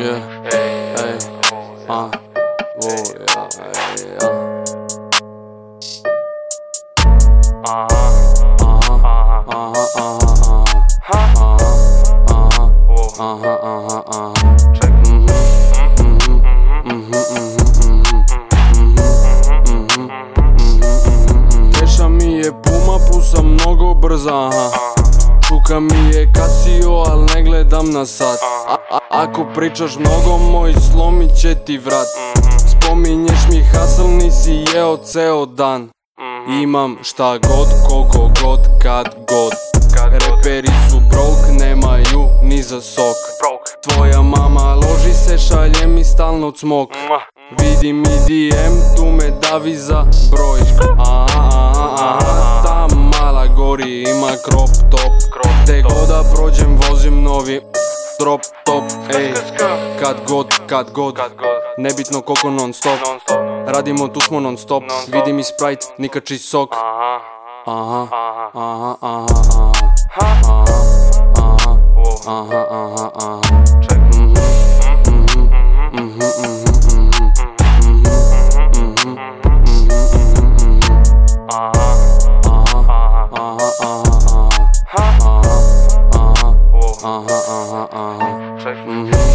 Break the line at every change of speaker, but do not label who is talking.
Uh, whoa, yeah, yeah. Uh-huh, uh-huh, uh-huh, uh-huh, uh-huh,
wow,
uh-huh, uh-huh, uh-huh.
check.
Mhm,
Mhm,
mhm, mhm, mhm, mhm, mhm. Teša mi je puma, pusa mnogo brza, aha. Čuka mi je Casio, al ne gledam na sat. A- Ako pričaš mnogo moj, slomit će ti vrat. Spominješ mi hasl, nisi jeo ceo dan. Imam šta god, koliko god, kad god. Reperi su broke, nemaju ni za sok. Tvoja mama loži se, šalje mi stalno cmok.
Mua.
Vidi mi DM, tu me davi za broj crop top
Crop
Gde
top.
god da prođem vozim novi drop top Ej, kad god, kad god. Nebitno koliko non stop. Radimo tu smo non stop
Non stop.
Vidi mi Sprite, nikači sok
Aha,
Aha,
aha,
aha, aha, aha
aha,
aha, aha